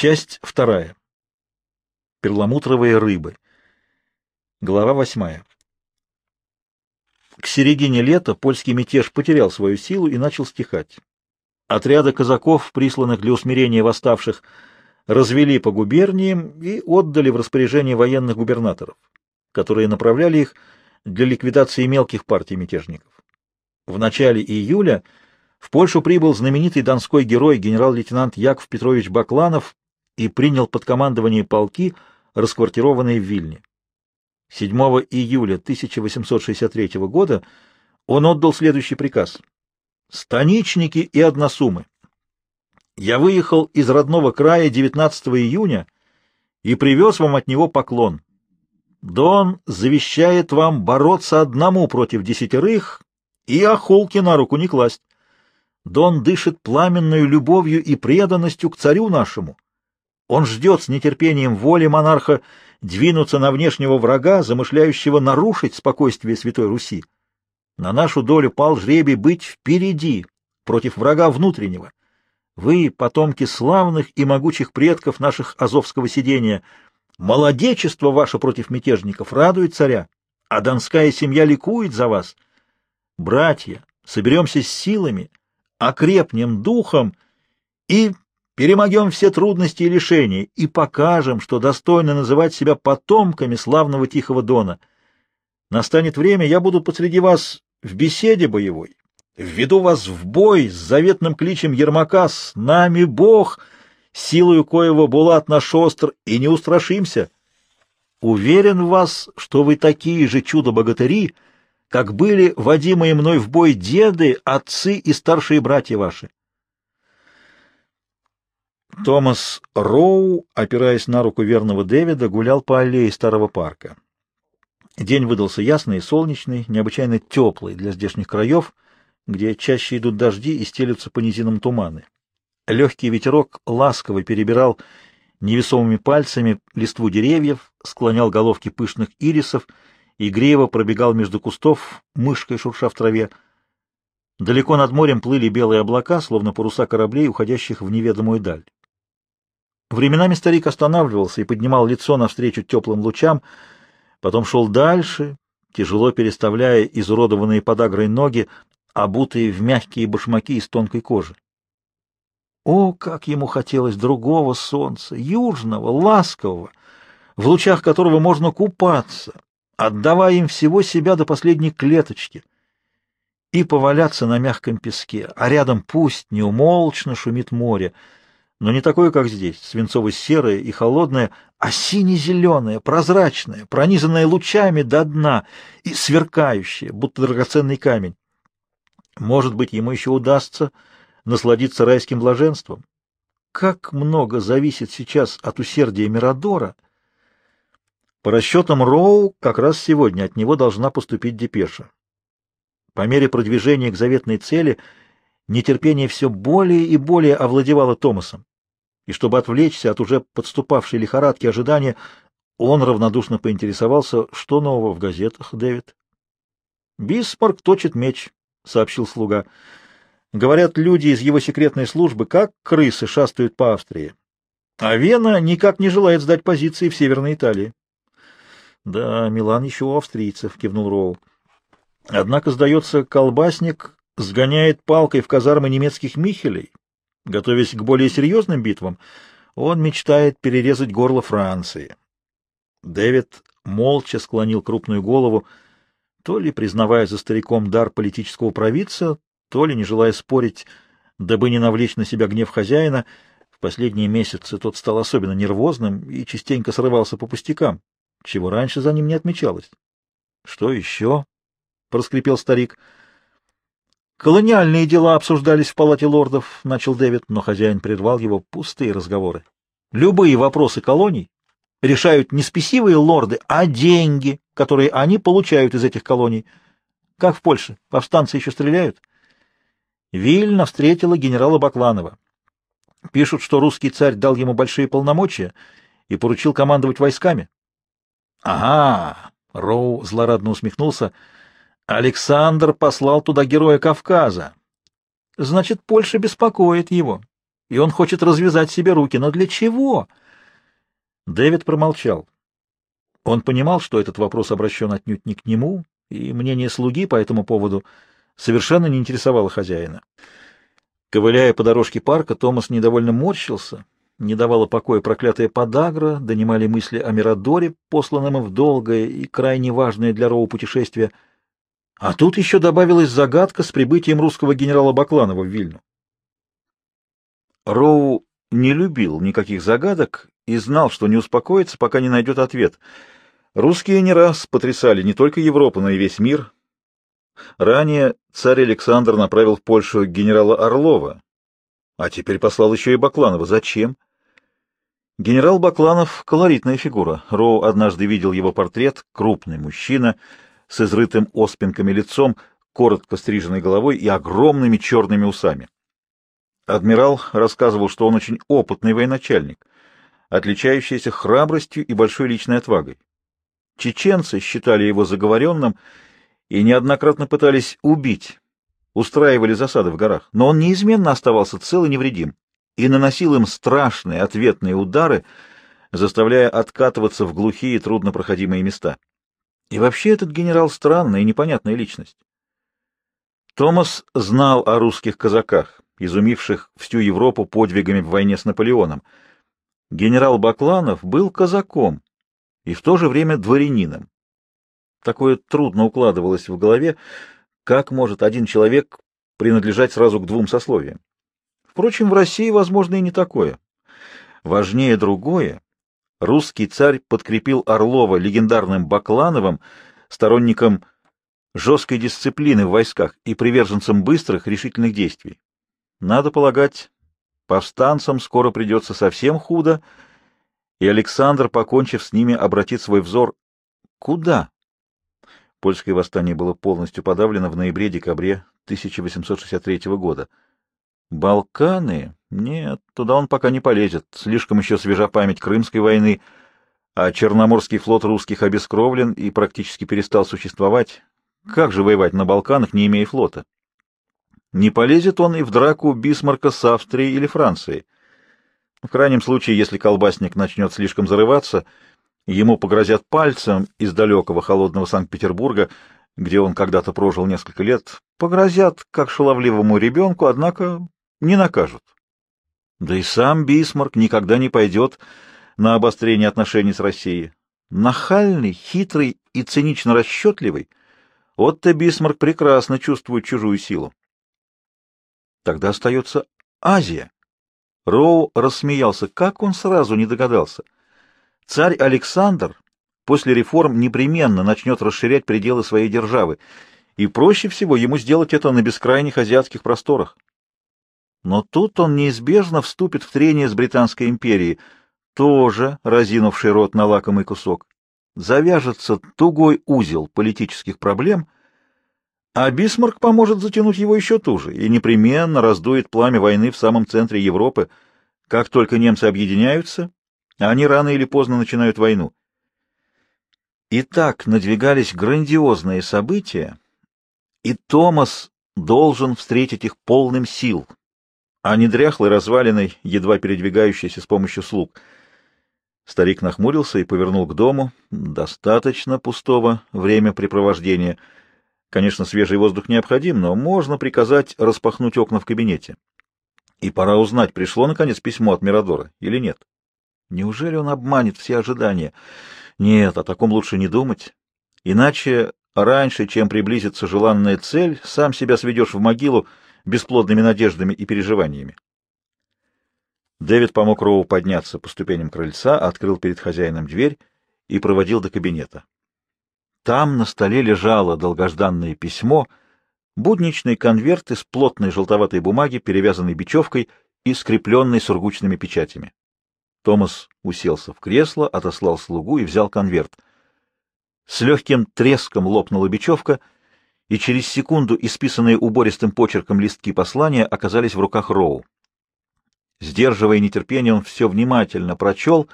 Часть вторая. Перламутровые рыбы. Глава восьмая. К середине лета польский мятеж потерял свою силу и начал стихать. Отряды казаков, присланных для усмирения восставших, развели по губерниям и отдали в распоряжение военных губернаторов, которые направляли их для ликвидации мелких партий мятежников. В начале июля в Польшу прибыл знаменитый донской герой генерал-лейтенант Яков Петрович Бакланов и принял под командование полки, расквартированные в Вильне. 7 июля 1863 года он отдал следующий приказ. «Станичники и односумы! Я выехал из родного края 19 июня и привез вам от него поклон. Дон завещает вам бороться одному против десятерых и охулки на руку не класть. Дон дышит пламенную любовью и преданностью к царю нашему. Он ждет с нетерпением воли монарха двинуться на внешнего врага, замышляющего нарушить спокойствие Святой Руси. На нашу долю пал жребий быть впереди, против врага внутреннего. Вы, потомки славных и могучих предков наших азовского сидения, молодечество ваше против мятежников радует царя, а донская семья ликует за вас. Братья, соберемся с силами, окрепнем духом и перемогем все трудности и лишения и покажем, что достойно называть себя потомками славного Тихого Дона. Настанет время, я буду посреди вас в беседе боевой, введу вас в бой с заветным кличем Ермака «С нами Бог!» силою коего Булат наш остр, и не устрашимся. Уверен в вас, что вы такие же чудо-богатыри, как были водимые мной в бой деды, отцы и старшие братья ваши. Томас Роу, опираясь на руку верного Дэвида, гулял по аллее старого парка. День выдался ясный и солнечный, необычайно теплый для здешних краев, где чаще идут дожди и стелются по низинам туманы. Легкий ветерок ласково перебирал невесомыми пальцами листву деревьев, склонял головки пышных ирисов, игриво пробегал между кустов, мышкой шурша в траве. Далеко над морем плыли белые облака, словно паруса кораблей, уходящих в неведомую даль. Временами старик останавливался и поднимал лицо навстречу теплым лучам, потом шел дальше, тяжело переставляя изуродованные подагрой ноги, обутые в мягкие башмаки из тонкой кожи. О, как ему хотелось другого солнца, южного, ласкового, в лучах которого можно купаться, отдавая им всего себя до последней клеточки, и поваляться на мягком песке, а рядом пусть неумолчно шумит море, но не такое, как здесь, свинцово-серое и холодное, а сине-зеленое, прозрачное, пронизанное лучами до дна и сверкающее, будто драгоценный камень. Может быть, ему еще удастся насладиться райским блаженством. Как много зависит сейчас от усердия Мирадора! По расчетам Роу, как раз сегодня от него должна поступить депеша. По мере продвижения к заветной цели нетерпение все более и более овладевало Томасом и чтобы отвлечься от уже подступавшей лихорадки ожидания, он равнодушно поинтересовался, что нового в газетах, Дэвид. «Бисмарк точит меч», — сообщил слуга. «Говорят, люди из его секретной службы, как крысы, шастают по Австрии. А Вена никак не желает сдать позиции в Северной Италии». «Да, Милан еще у австрийцев», — кивнул Роу. «Однако, сдается, колбасник сгоняет палкой в казармы немецких михелей, Готовясь к более серьезным битвам, он мечтает перерезать горло Франции. Дэвид молча склонил крупную голову, то ли признавая за стариком дар политического провидца, то ли не желая спорить, дабы не навлечь на себя гнев хозяина. В последние месяцы тот стал особенно нервозным и частенько срывался по пустякам, чего раньше за ним не отмечалось. — Что еще? — проскрипел старик. — Колониальные дела обсуждались в палате лордов, — начал Дэвид, но хозяин прервал его пустые разговоры. Любые вопросы колоний решают не спесивые лорды, а деньги, которые они получают из этих колоний. Как в Польше, повстанцы еще стреляют? Вильна встретила генерала Бакланова. Пишут, что русский царь дал ему большие полномочия и поручил командовать войсками. — Ага, — Роу злорадно усмехнулся, — Александр послал туда героя Кавказа. Значит, Польша беспокоит его. и он хочет развязать себе руки. Но для чего? Дэвид промолчал. Он понимал, что этот вопрос обращен отнюдь не к нему, и мнение слуги по этому поводу совершенно не интересовало хозяина. Ковыляя по дорожке парка, Томас недовольно морщился, не давала покоя проклятая подагра, донимали мысли о Мирадоре, посланном им в долгое и крайне важное для Роу путешествие. А тут еще добавилась загадка с прибытием русского генерала Бакланова в Вильну. Роу не любил никаких загадок и знал, что не успокоится, пока не найдет ответ. Русские не раз потрясали не только Европу, но и весь мир. Ранее царь Александр направил в Польшу генерала Орлова, а теперь послал еще и Бакланова. Зачем? Генерал Бакланов — колоритная фигура. Роу однажды видел его портрет, крупный мужчина с изрытым оспинками лицом, коротко стриженной головой и огромными черными усами. Адмирал рассказывал, что он очень опытный военачальник, отличающийся храбростью и большой личной отвагой. Чеченцы считали его заговоренным и неоднократно пытались убить, устраивали засады в горах, но он неизменно оставался цел и невредим и наносил им страшные ответные удары, заставляя откатываться в глухие труднопроходимые места. И вообще этот генерал странная и непонятная личность. Томас знал о русских казаках, изумивших всю Европу подвигами в войне с Наполеоном. Генерал Бакланов был казаком и в то же время дворянином. Такое трудно укладывалось в голове, как может один человек принадлежать сразу к двум сословиям. Впрочем, в России возможно и не такое. Важнее другое. Русский царь подкрепил Орлова легендарным Баклановым, сторонником жесткой дисциплины в войсках и приверженцем быстрых решительных действий. Надо полагать, повстанцам скоро придется совсем худо, и Александр, покончив с ними, обратит свой взор куда? Польское восстание было полностью подавлено в ноябре-декабре 1863 года. Балканы? Нет, туда он пока не полезет. Слишком еще свежа память Крымской войны, а Черноморский флот русских обескровлен и практически перестал существовать. Как же воевать на Балканах, не имея флота? Не полезет он и в драку Бисмарка с Австрией или Францией. В крайнем случае, если колбасник начнет слишком зарываться, ему погрозят пальцем из далекого холодного Санкт-Петербурга, где он когда-то прожил несколько лет, погрозят, как шаловливому ребенку, однако не накажут. Да и сам Бисмарк никогда не пойдет на обострение отношений с Россией. Нахальный, хитрый и цинично расчетливый, Отто Бисмарк прекрасно чувствует чужую силу. Тогда остается Азия. Роу рассмеялся. Как он сразу не догадался? Царь Александр после реформ непременно начнет расширять пределы своей державы, и проще всего ему сделать это на бескрайних азиатских просторах. Но тут он неизбежно вступит в трение с Британской империей, тоже разинувший рот на лакомый кусок. Завяжется тугой узел политических проблем, а Бисмарк поможет затянуть его еще туже и непременно раздует пламя войны в самом центре Европы. Как только немцы объединяются, они рано или поздно начинают войну. И так надвигались грандиозные события, и Томас должен встретить их полным сил, а не дряхлой развалиной, едва передвигающейся с помощью слуг. Старик нахмурился и повернул к дому. Достаточно пустого времяпрепровождения. Конечно, свежий воздух необходим, но можно приказать распахнуть окна в кабинете. И пора узнать, пришло, наконец, письмо от Мирадора или нет. Неужели он обманет все ожидания? Нет, о таком лучше не думать. Иначе раньше, чем приблизится желанная цель, сам себя сведешь в могилу, бесплодными надеждами и переживаниями. Дэвид помог Роу подняться по ступеням крыльца, открыл перед хозяином дверь и проводил до кабинета. Там на столе лежало долгожданное письмо, будничный конверт из плотной желтоватой бумаги, перевязанной бечевкой и скрепленной сургучными печатями. Томас уселся в кресло, отослал слугу и взял конверт. С легким треском лопнула бечевка — и через секунду исписанные убористым почерком листки послания оказались в руках Роу. Сдерживая нетерпение, он все внимательно прочел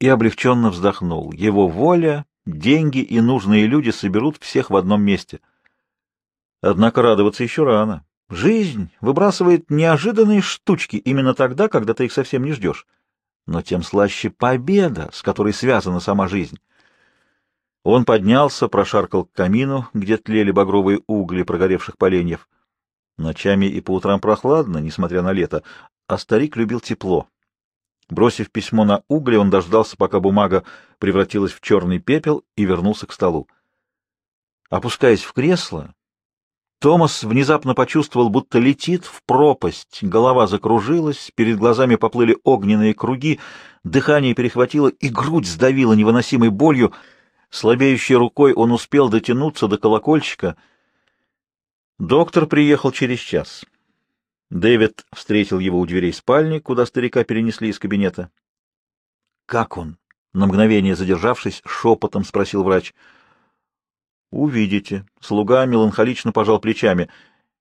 и облегченно вздохнул. Его воля, деньги и нужные люди соберут всех в одном месте. Однако радоваться еще рано. Жизнь выбрасывает неожиданные штучки именно тогда, когда ты их совсем не ждешь. Но тем слаще победа, с которой связана сама жизнь. Он поднялся, прошаркал к камину, где тлели багровые угли прогоревших поленьев. Ночами и по утрам прохладно, несмотря на лето, а старик любил тепло. Бросив письмо на угли, он дождался, пока бумага превратилась в черный пепел, и вернулся к столу. Опускаясь в кресло, Томас внезапно почувствовал, будто летит в пропасть. Голова закружилась, перед глазами поплыли огненные круги, дыхание перехватило и грудь сдавила невыносимой болью. Слабеющей рукой он успел дотянуться до колокольчика. Доктор приехал через час. Дэвид встретил его у дверей спальни, куда старика перенесли из кабинета. «Как он?» — на мгновение задержавшись, шепотом спросил врач — Увидите. Слуга меланхолично пожал плечами.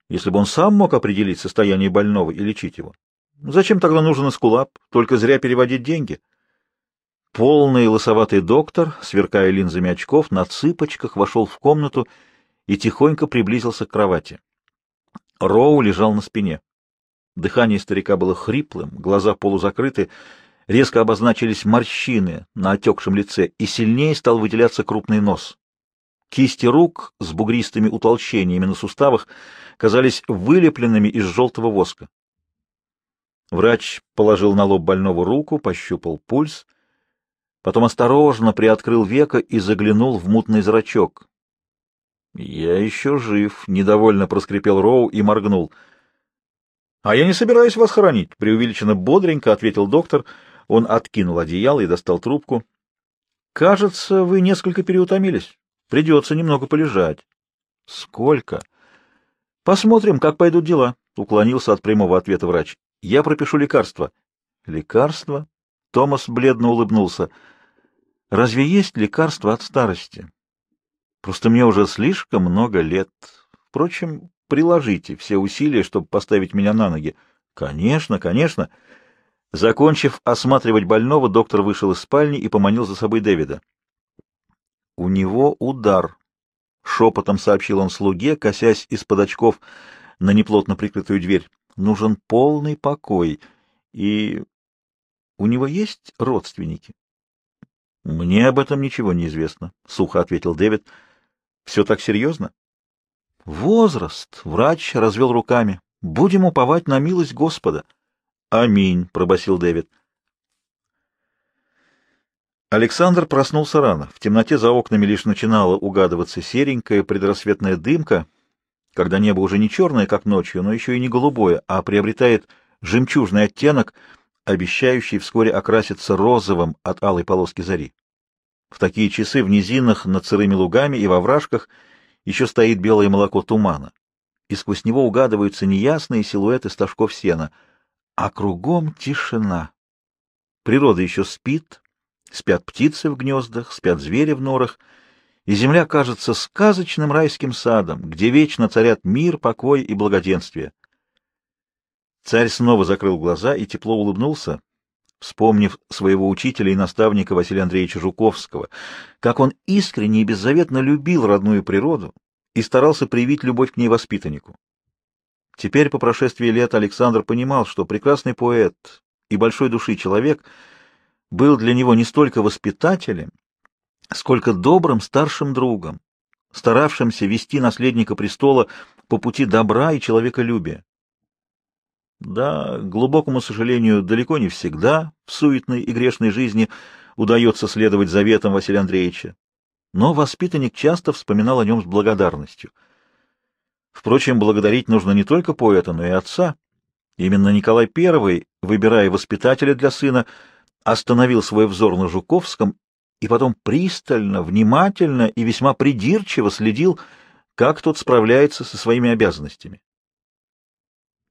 Если бы он сам мог определить состояние больного и лечить его. Зачем тогда нужен эскулап? Только зря переводить деньги. Полный лысоватый доктор, сверкая линзами очков, на цыпочках вошел в комнату и тихонько приблизился к кровати. Роу лежал на спине. Дыхание старика было хриплым, глаза полузакрыты, резко обозначились морщины на отекшем лице, и сильнее стал выделяться крупный нос. Кисти рук с бугристыми утолщениями на суставах казались вылепленными из желтого воска. Врач положил на лоб больного руку, пощупал пульс, потом осторожно приоткрыл веко и заглянул в мутный зрачок. — Я еще жив, — недовольно проскрипел Роу и моргнул. — А я не собираюсь вас хоронить, — преувеличенно бодренько ответил доктор. Он откинул одеяло и достал трубку. — Кажется, вы несколько переутомились. Придется немного полежать. — Сколько? — Посмотрим, как пойдут дела, — уклонился от прямого ответа врач. — Я пропишу лекарство. — Лекарство? Томас бледно улыбнулся. — Разве есть лекарство от старости? Просто мне уже слишком много лет. Впрочем, приложите все усилия, чтобы поставить меня на ноги. — Конечно, конечно. Закончив осматривать больного, доктор вышел из спальни и поманил за собой Дэвида. «У него удар», — шепотом сообщил он слуге, косясь из-под очков на неплотно прикрытую дверь. «Нужен полный покой. И у него есть родственники?» «Мне об этом ничего не известно», — сухо ответил Дэвид. «Все так серьезно?» «Возраст», — врач развел руками. «Будем уповать на милость Господа». «Аминь», — пробасил Дэвид. Александр проснулся рано. В темноте за окнами лишь начинала угадываться серенькая предрассветная дымка, когда небо уже не черное, как ночью, но еще и не голубое, а приобретает жемчужный оттенок, обещающий вскоре окраситься розовым от алой полоски зари. В такие часы в низинах, над сырыми лугами и во вражках еще стоит белое молоко тумана, и сквозь него угадываются неясные силуэты стажков сена, а кругом тишина. Природа еще спит, Спят птицы в гнездах, спят звери в норах, и земля кажется сказочным райским садом, где вечно царят мир, покой и благоденствие. Царь снова закрыл глаза и тепло улыбнулся, вспомнив своего учителя и наставника Василия Андреевича Жуковского, как он искренне и беззаветно любил родную природу и старался привить любовь к ней воспитаннику. Теперь, по прошествии лет, Александр понимал, что прекрасный поэт и большой души человек — был для него не столько воспитателем, сколько добрым старшим другом, старавшимся вести наследника престола по пути добра и человеколюбия. Да, к глубокому сожалению, далеко не всегда в суетной и грешной жизни удается следовать заветам Василия Андреевича, но воспитанник часто вспоминал о нем с благодарностью. Впрочем, благодарить нужно не только поэта, но и отца. Именно Николай I, выбирая воспитателя для сына, остановил свой взор на Жуковском и потом пристально, внимательно и весьма придирчиво следил, как тот справляется со своими обязанностями.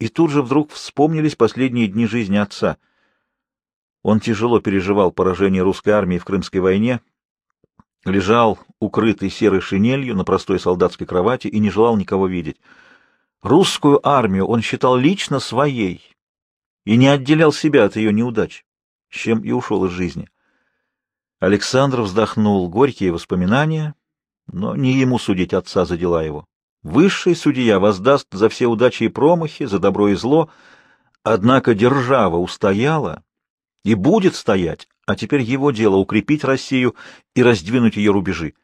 И тут же вдруг вспомнились последние дни жизни отца. Он тяжело переживал поражение русской армии в Крымской войне, лежал укрытый серой шинелью на простой солдатской кровати и не желал никого видеть. Русскую армию он считал лично своей и не отделял себя от ее неудач с чем и ушел из жизни. Александр вздохнул горькие воспоминания, но не ему судить отца за дела его. Высший судья воздаст за все удачи и промахи, за добро и зло, однако держава устояла и будет стоять, а теперь его дело укрепить Россию и раздвинуть ее рубежи.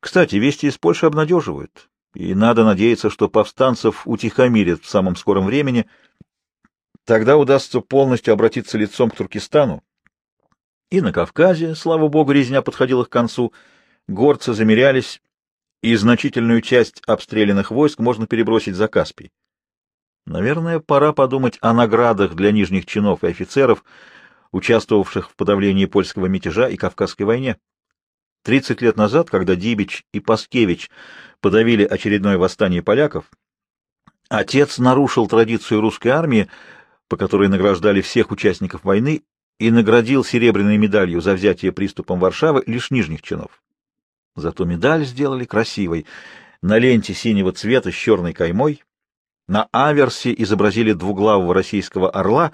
Кстати, вести из Польши обнадеживают, и надо надеяться, что повстанцев утихомирят в самом скором времени. Тогда удастся полностью обратиться лицом к Туркестану. И на Кавказе, слава богу, резня подходила к концу, горцы замерялись, и значительную часть обстрелянных войск можно перебросить за Каспий. Наверное, пора подумать о наградах для нижних чинов и офицеров, участвовавших в подавлении польского мятежа и Кавказской войне. Тридцать лет назад, когда Дибич и Паскевич подавили очередное восстание поляков, отец нарушил традицию русской армии, по которой награждали всех участников войны, и наградил серебряной медалью за взятие приступом Варшавы лишь нижних чинов. Зато медаль сделали красивой. На ленте синего цвета с черной каймой, на аверсе изобразили двуглавого российского орла,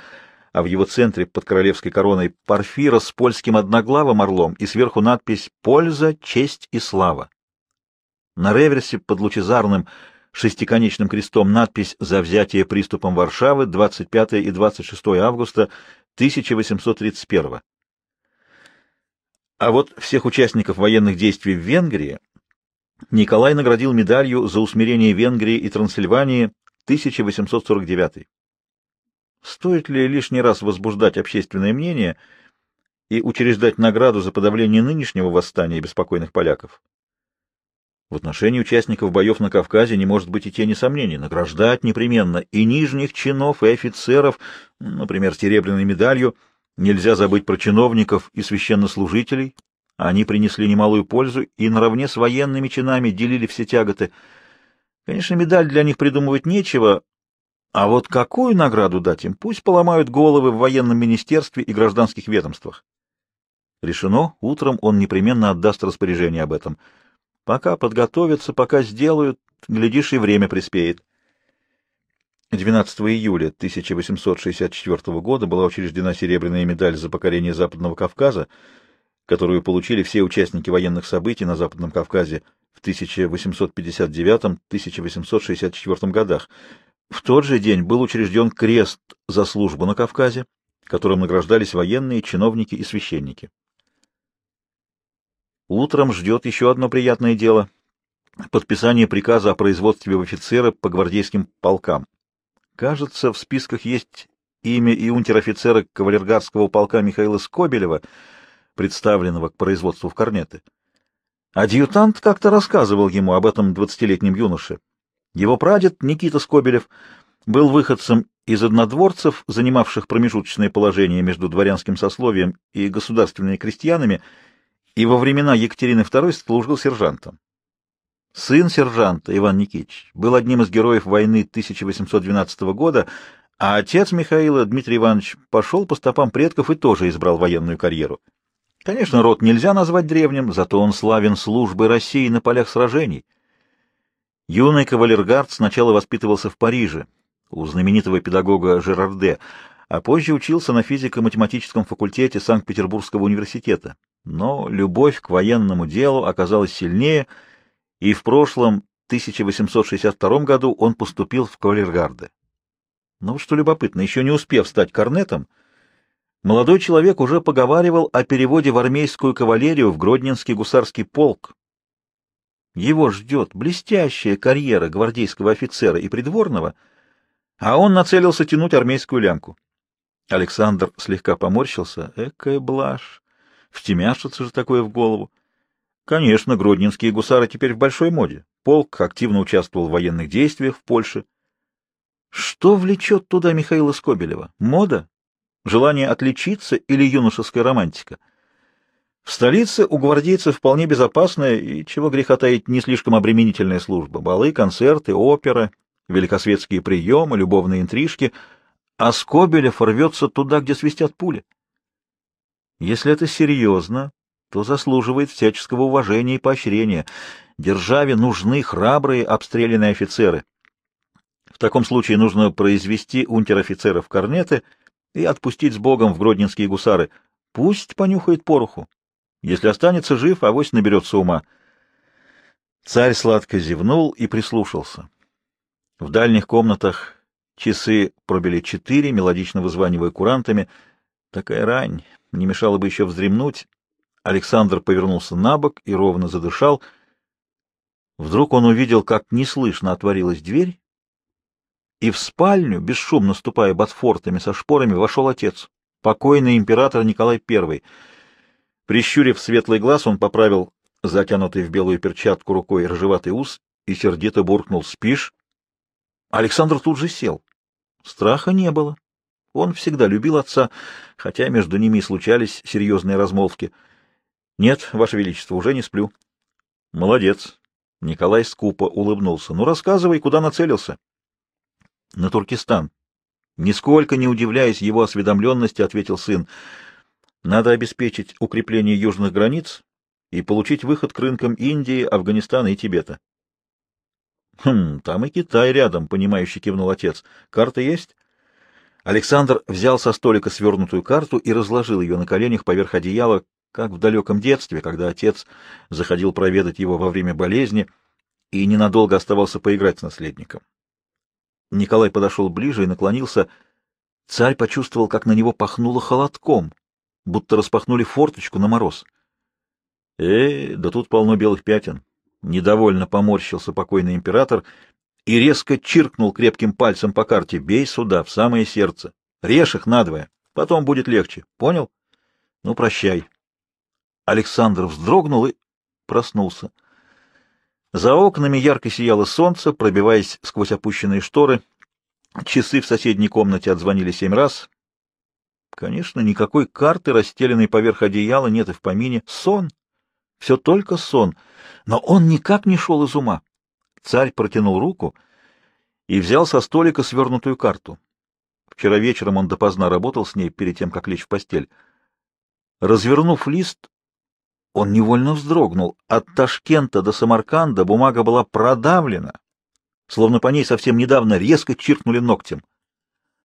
а в его центре под королевской короной парфира с польским одноглавым орлом и сверху надпись «Польза, честь и слава». На реверсе под лучезарным шестиконечным крестом надпись «За взятие приступом Варшавы 25 и 26 августа 1831 а вот всех участников военных действий в Венгрии Николай наградил медалью за усмирение Венгрии и Трансильвании 1849. Стоит ли лишний раз возбуждать общественное мнение и учреждать награду за подавление нынешнего восстания беспокойных поляков? В отношении участников боев на Кавказе не может быть и тени сомнений. Награждать непременно и нижних чинов, и офицеров, например, серебряной медалью – Нельзя забыть про чиновников и священнослужителей. Они принесли немалую пользу и наравне с военными чинами делили все тяготы. Конечно, медаль для них придумывать нечего, а вот какую награду дать им, пусть поломают головы в военном министерстве и гражданских ведомствах. Решено, утром он непременно отдаст распоряжение об этом. Пока подготовятся, пока сделают, глядишь, и время приспеет. 12 июля 1864 года была учреждена серебряная медаль за покорение Западного Кавказа, которую получили все участники военных событий на Западном Кавказе в 1859-1864 годах. В тот же день был учрежден крест за службу на Кавказе, которым награждались военные, чиновники и священники. Утром ждет еще одно приятное дело — подписание приказа о производстве в офицеры по гвардейским полкам. Кажется, в списках есть имя и унтер-офицера кавалергардского полка Михаила Скобелева, представленного к производству в корнеты. Адъютант как-то рассказывал ему об этом двадцатилетнем юноше. Его прадед Никита Скобелев был выходцем из однодворцев, занимавших промежуточное положение между дворянским сословием и государственными крестьянами, и во времена Екатерины II служил сержантом. Сын сержанта Иван Никитич был одним из героев войны 1812 года, а отец Михаила, Дмитрий Иванович, пошел по стопам предков и тоже избрал военную карьеру. Конечно, род нельзя назвать древним, зато он славен службой России на полях сражений. Юный кавалергард сначала воспитывался в Париже у знаменитого педагога Жерарде, а позже учился на физико-математическом факультете Санкт-Петербургского университета. Но любовь к военному делу оказалась сильнее — и в прошлом 1862 году он поступил в кавалергарде. Но что любопытно, еще не успев стать корнетом, молодой человек уже поговаривал о переводе в армейскую кавалерию в Гродненский гусарский полк. Его ждет блестящая карьера гвардейского офицера и придворного, а он нацелился тянуть армейскую лямку. Александр слегка поморщился. Экая блажь! Втемяшится же такое в голову. Конечно, гродненские гусары теперь в большой моде. Полк активно участвовал в военных действиях в Польше. Что влечет туда Михаила Скобелева? Мода? Желание отличиться или юношеская романтика? В столице у гвардейцев вполне безопасная и, чего греха таить, не слишком обременительная служба. Балы, концерты, опера, великосветские приемы, любовные интрижки. А Скобелев рвется туда, где свистят пули. Если это серьезно, то заслуживает всяческого уважения и поощрения. Державе нужны храбрые обстрелянные офицеры. В таком случае нужно произвести унтер-офицеров корнеты и отпустить с Богом в гродненские гусары. Пусть понюхает пороху. Если останется жив, авось наберется ума. Царь сладко зевнул и прислушался. В дальних комнатах часы пробили четыре, мелодично вызванивая курантами. Такая рань, не мешало бы еще вздремнуть. Александр повернулся на бок и ровно задышал. Вдруг он увидел, как неслышно отворилась дверь, и в спальню, бесшумно ступая ботфортами со шпорами, вошел отец, покойный император Николай I. Прищурив светлый глаз, он поправил затянутый в белую перчатку рукой рыжеватый ус и сердито буркнул «Спишь?». Александр тут же сел. Страха не было. Он всегда любил отца, хотя между ними и случались серьезные размолвки. — Нет, Ваше Величество, уже не сплю. — Молодец. Николай скупо улыбнулся. — Ну, рассказывай, куда нацелился? — На Туркестан. Нисколько не удивляясь его осведомленности, ответил сын. — Надо обеспечить укрепление южных границ и получить выход к рынкам Индии, Афганистана и Тибета. — Хм, там и Китай рядом, — понимающе кивнул отец. — Карта есть? Александр взял со столика свернутую карту и разложил ее на коленях поверх одеяла, как в далеком детстве, когда отец заходил проведать его во время болезни и ненадолго оставался поиграть с наследником. Николай подошел ближе и наклонился. Царь почувствовал, как на него пахнуло холодком, будто распахнули форточку на мороз. — Э, да тут полно белых пятен. Недовольно поморщился покойный император и резко чиркнул крепким пальцем по карте. «Бей сюда, в самое сердце. Режь их надвое. Потом будет легче. Понял? Ну, прощай». Александр вздрогнул и проснулся. За окнами ярко сияло солнце, пробиваясь сквозь опущенные шторы. Часы в соседней комнате отзвонили семь раз. Конечно, никакой карты, расстеленной поверх одеяла, нет и в помине. Сон. Все только сон. Но он никак не шел из ума. Царь протянул руку и взял со столика свернутую карту. Вчера вечером он допоздна работал с ней перед тем, как лечь в постель. Развернув лист, он невольно вздрогнул. От Ташкента до Самарканда бумага была продавлена, словно по ней совсем недавно резко чиркнули ногтем.